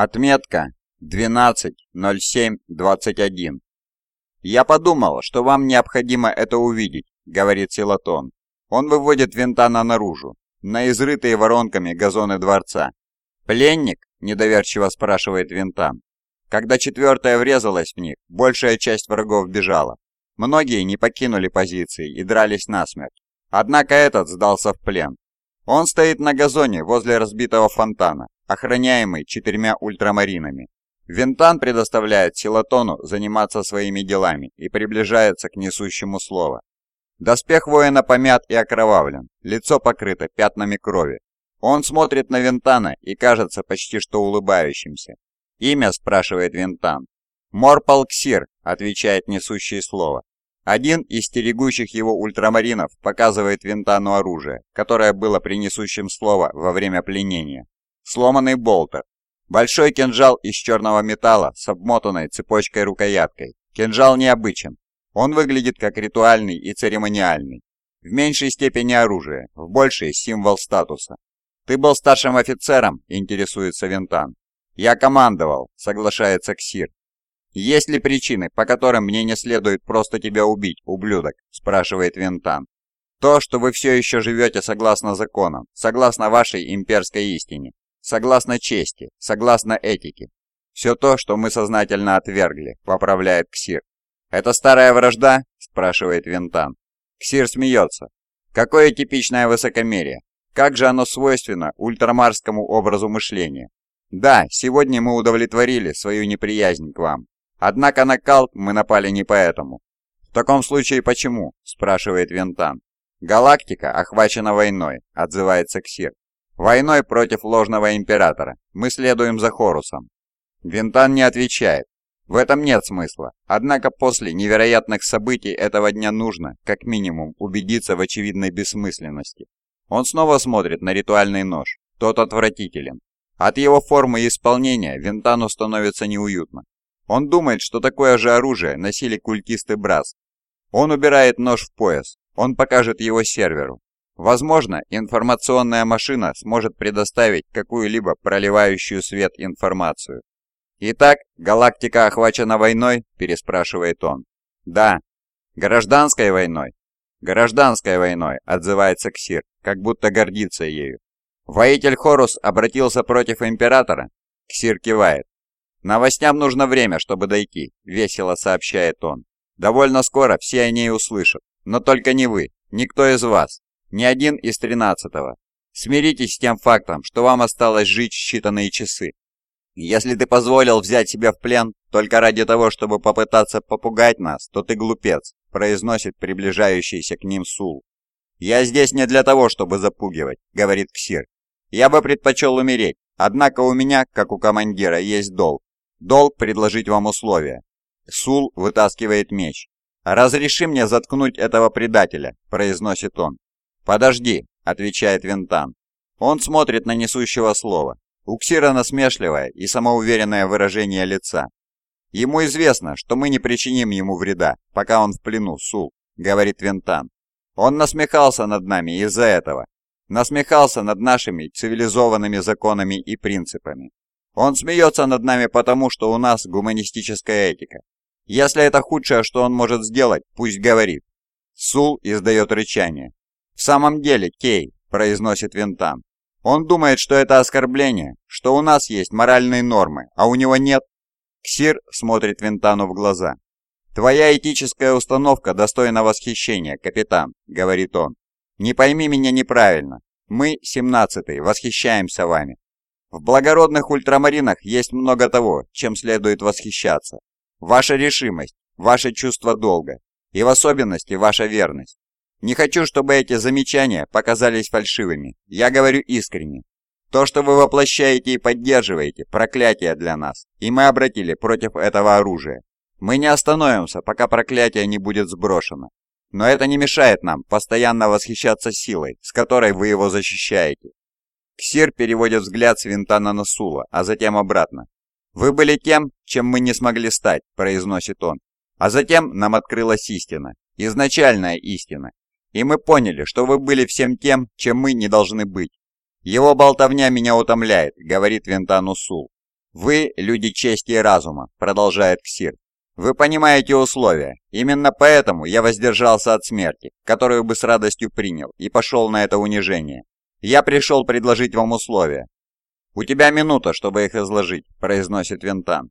Отметка 12.07.21. «Я подумал, что вам необходимо это увидеть», — говорит Силатон. Он выводит Винтана наружу, на изрытые воронками газоны дворца. «Пленник?» – недоверчиво спрашивает Винтан. Когда четвертая врезалась в них, большая часть врагов бежала. Многие не покинули позиции и дрались насмерть. Однако этот сдался в плен. Он стоит на газоне возле разбитого фонтана, охраняемый четырьмя ультрамаринами. Винтан предоставляет Силатону заниматься своими делами и приближается к несущему слово. Доспех воина помят и окровавлен, лицо покрыто пятнами крови. Он смотрит на Винтана и кажется почти что улыбающимся. «Имя?» – спрашивает Винтан. «Морпалксир», – отвечает несущее слово. Один из стерегущих его ультрамаринов показывает Винтану оружие, которое было при несущем слово во время пленения. Сломанный болтер. Большой кинжал из черного металла с обмотанной цепочкой рукояткой. Кинжал необычен. Он выглядит как ритуальный и церемониальный. В меньшей степени оружие, в большей символ статуса. «Ты был старшим офицером?» – интересуется Винтан. «Я командовал», – соглашается Ксир. «Есть ли причины, по которым мне не следует просто тебя убить, ублюдок?» – спрашивает Винтан. «То, что вы все еще живете согласно законам, согласно вашей имперской истине, согласно чести, согласно этике. Все то, что мы сознательно отвергли», – поправляет Ксир. «Это старая вражда?» – спрашивает Винтан. Ксир смеется. «Какое типичное высокомерие! Как же оно свойственно ультрамарскому образу мышления! Да, сегодня мы удовлетворили свою неприязнь к вам. Однако на Калт мы напали не поэтому. В таком случае почему? спрашивает Вентан. Галактика охвачена войной, отзывается Ксир. Войной против ложного императора. Мы следуем за Хорусом. Винтан не отвечает. В этом нет смысла. Однако после невероятных событий этого дня нужно, как минимум, убедиться в очевидной бессмысленности. Он снова смотрит на ритуальный нож. Тот отвратителен. От его формы и исполнения Винтану становится неуютно. Он думает, что такое же оружие носили культисты Брас. Он убирает нож в пояс. Он покажет его серверу. Возможно, информационная машина сможет предоставить какую-либо проливающую свет информацию. «Итак, галактика охвачена войной?» – переспрашивает он. «Да». «Гражданской войной?» «Гражданской войной», – отзывается Ксир, как будто гордится ею. Воитель Хорус обратился против императора? Ксир кивает. Новостям нужно время, чтобы дойти, весело сообщает он. Довольно скоро все о ней услышат. Но только не вы, никто из вас, ни один из тринадцатого. Смиритесь с тем фактом, что вам осталось жить считанные часы. Если ты позволил взять себя в плен только ради того, чтобы попытаться попугать нас, то ты глупец, произносит приближающийся к ним Сул. «Я здесь не для того, чтобы запугивать», — говорит Ксир. Я бы предпочел умереть, однако у меня, как у командира, есть долг. Долг предложить вам условия. Сул вытаскивает меч. «Разреши мне заткнуть этого предателя», – произносит он. «Подожди», – отвечает Винтан. Он смотрит на несущего слова. У Ксира насмешливое и самоуверенное выражение лица. «Ему известно, что мы не причиним ему вреда, пока он в плену, Сул», — говорит Винтан. «Он насмехался над нами из-за этого, насмехался над нашими цивилизованными законами и принципами. Он смеется над нами потому, что у нас гуманистическая этика. Если это худшее, что он может сделать, пусть говорит. Сул издает рычание. «В самом деле, Кей», – произносит Винтан. «Он думает, что это оскорбление, что у нас есть моральные нормы, а у него нет». Ксир смотрит Винтану в глаза. «Твоя этическая установка достойна восхищения, капитан», — говорит он. Не пойми меня неправильно. Мы, 17-й, восхищаемся вами. В благородных ультрамаринах есть много того, чем следует восхищаться. Ваша решимость, ваше чувство долга и в особенности ваша верность. Не хочу, чтобы эти замечания показались фальшивыми. Я говорю искренне. То, что вы воплощаете и поддерживаете, проклятие для нас, и мы обратили против этого оружия. Мы не остановимся, пока проклятие не будет сброшено. Но это не мешает нам постоянно восхищаться силой, с которой вы его защищаете. Ксир переводит взгляд с винта на Насула, а затем обратно. «Вы были тем, чем мы не смогли стать», – произносит он. «А затем нам открылась истина, изначальная истина. И мы поняли, что вы были всем тем, чем мы не должны быть. Его болтовня меня утомляет», – говорит Винтану Сул. «Вы – люди чести и разума», – продолжает Ксир. «Вы понимаете условия. Именно поэтому я воздержался от смерти, которую бы с радостью принял, и пошел на это унижение. Я пришел предложить вам условия». «У тебя минута, чтобы их изложить», – произносит Винтан.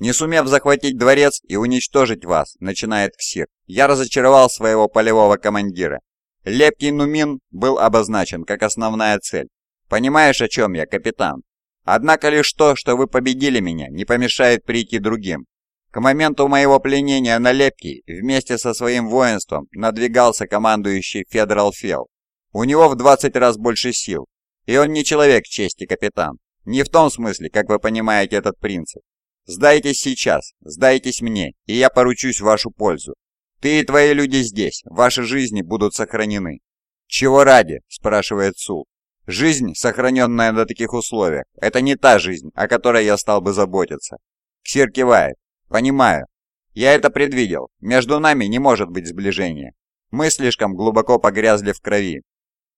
«Не сумев захватить дворец и уничтожить вас», – начинает Ксир, – «я разочаровал своего полевого командира. Лепкий Нумин был обозначен как основная цель. Понимаешь, о чем я, капитан? Однако лишь то, что вы победили меня, не помешает прийти другим. К моменту моего пленения на Лепкий вместе со своим воинством надвигался командующий Федерал Фел. У него в 20 раз больше сил, и он не человек чести, капитан. Не в том смысле, как вы понимаете этот принцип. Сдайтесь сейчас, сдайтесь мне, и я поручусь вашу пользу. Ты и твои люди здесь, ваши жизни будут сохранены». «Чего ради?» – спрашивает Сул. «Жизнь, сохраненная на таких условиях, это не та жизнь, о которой я стал бы заботиться». Ксир кивает. «Понимаю. Я это предвидел. Между нами не может быть сближения. Мы слишком глубоко погрязли в крови».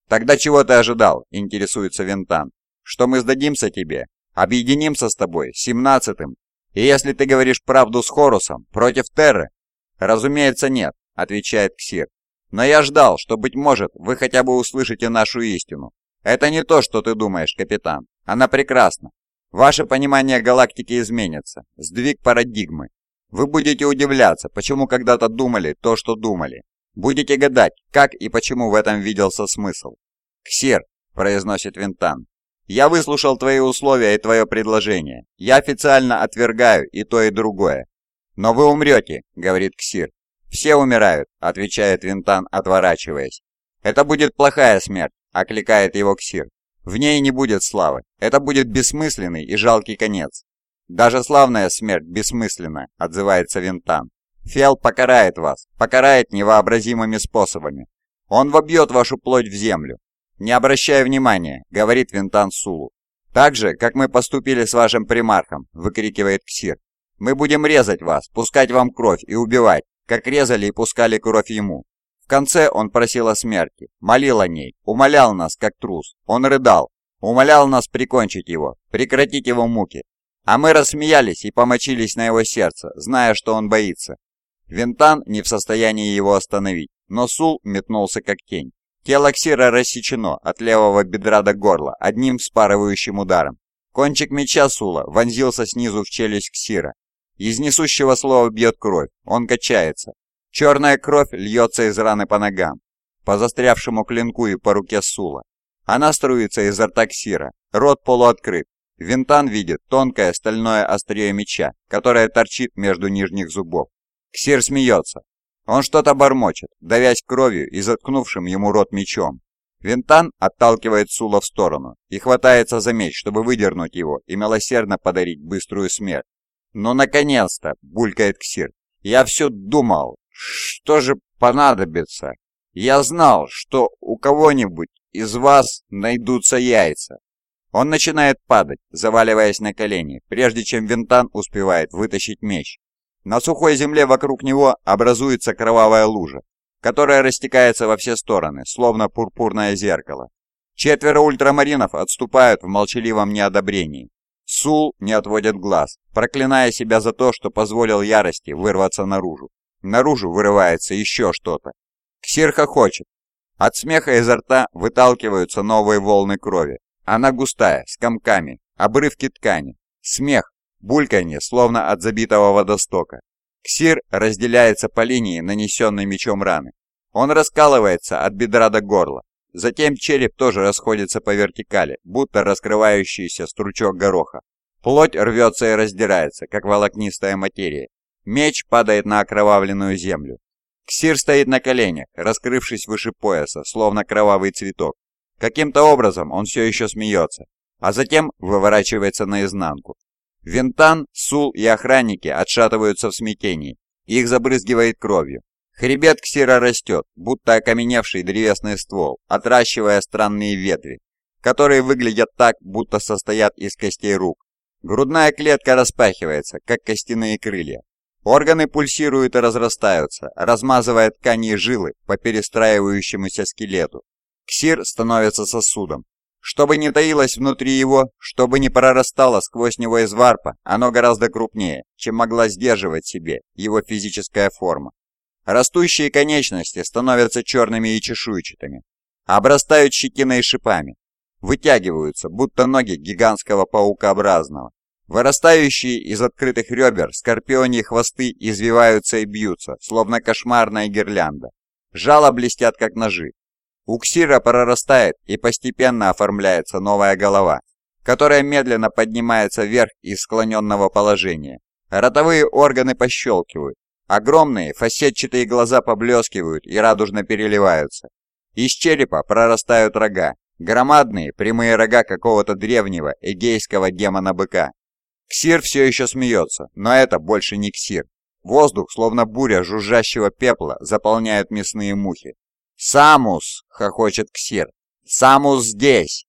«Тогда чего ты ожидал?» – интересуется Винтан. «Что мы сдадимся тебе? Объединимся с тобой, семнадцатым? И если ты говоришь правду с Хорусом, против Терры, «Разумеется, нет», — отвечает Ксир. «Но я ждал, что, быть может, вы хотя бы услышите нашу истину. Это не то, что ты думаешь, капитан. Она прекрасна. Ваше понимание галактики изменится. Сдвиг парадигмы. Вы будете удивляться, почему когда-то думали то, что думали. Будете гадать, как и почему в этом виделся смысл. «Ксир», — произносит Винтан, — «я выслушал твои условия и твое предложение. Я официально отвергаю и то, и другое. «Но вы умрете», — говорит Ксир. «Все умирают», — отвечает Винтан, отворачиваясь. «Это будет плохая смерть», — окликает его Ксир. «В ней не будет славы. Это будет бессмысленный и жалкий конец». «Даже славная смерть бессмысленна», — отзывается Винтан. «Фел покарает вас, покарает невообразимыми способами. Он вобьет вашу плоть в землю. Не обращая внимания», — говорит Винтан Сулу. «Так же, как мы поступили с вашим примархом», — выкрикивает Ксир. Мы будем резать вас, пускать вам кровь и убивать, как резали и пускали кровь ему. В конце он просил о смерти, молил о ней, умолял нас, как трус. Он рыдал, умолял нас прикончить его, прекратить его муки. А мы рассмеялись и помочились на его сердце, зная, что он боится. Винтан не в состоянии его остановить, но Сул метнулся как тень. Тело Ксира рассечено от левого бедра до горла одним вспарывающим ударом. Кончик меча Сула вонзился снизу в челюсть Ксира, из несущего слова бьет кровь, он качается. Черная кровь льется из раны по ногам, по застрявшему клинку и по руке Сула. Она струится из рта Ксира, рот полуоткрыт. Винтан видит тонкое стальное острие меча, которое торчит между нижних зубов. Ксир смеется. Он что-то бормочет, давясь кровью и заткнувшим ему рот мечом. Винтан отталкивает Сула в сторону и хватается за меч, чтобы выдернуть его и милосердно подарить быструю смерть. «Ну, наконец-то!» — булькает Ксир. «Я все думал, что же понадобится. Я знал, что у кого-нибудь из вас найдутся яйца». Он начинает падать, заваливаясь на колени, прежде чем Винтан успевает вытащить меч. На сухой земле вокруг него образуется кровавая лужа, которая растекается во все стороны, словно пурпурное зеркало. Четверо ультрамаринов отступают в молчаливом неодобрении, Сул не отводит глаз, проклиная себя за то, что позволил ярости вырваться наружу. Наружу вырывается еще что-то. Ксир хочет. От смеха изо рта выталкиваются новые волны крови. Она густая, с комками, обрывки ткани. Смех, бульканье, словно от забитого водостока. Ксир разделяется по линии, нанесенной мечом раны. Он раскалывается от бедра до горла. Затем череп тоже расходится по вертикали, будто раскрывающийся стручок гороха. Плоть рвется и раздирается, как волокнистая материя. Меч падает на окровавленную землю. Ксир стоит на коленях, раскрывшись выше пояса, словно кровавый цветок. Каким-то образом он все еще смеется, а затем выворачивается наизнанку. Винтан, Сул и охранники отшатываются в смятении. Их забрызгивает кровью. Хребет ксира растет, будто окаменевший древесный ствол, отращивая странные ветви, которые выглядят так, будто состоят из костей рук. Грудная клетка распахивается, как костяные крылья. Органы пульсируют и разрастаются, размазывая ткани и жилы по перестраивающемуся скелету. Ксир становится сосудом. Что бы ни таилось внутри его, что бы ни прорастало сквозь него из варпа, оно гораздо крупнее, чем могла сдерживать себе его физическая форма. Растущие конечности становятся черными и чешуйчатыми, обрастают щетиной и шипами, вытягиваются, будто ноги гигантского паукообразного. Вырастающие из открытых ребер скорпионьи хвосты извиваются и бьются, словно кошмарная гирлянда. Жало блестят, как ножи, у Ксира прорастает и постепенно оформляется новая голова, которая медленно поднимается вверх из склоненного положения. Ротовые органы пощелкивают, огромные фасетчатые глаза поблескивают и радужно переливаются. Из черепа прорастают рога, громадные прямые рога какого-то древнего эгейского демона-быка. Ксир все еще смеется, но это больше не Ксир. Воздух, словно буря жужжащего пепла, заполняют мясные мухи. «Самус!» — хохочет Ксир. «Самус здесь!»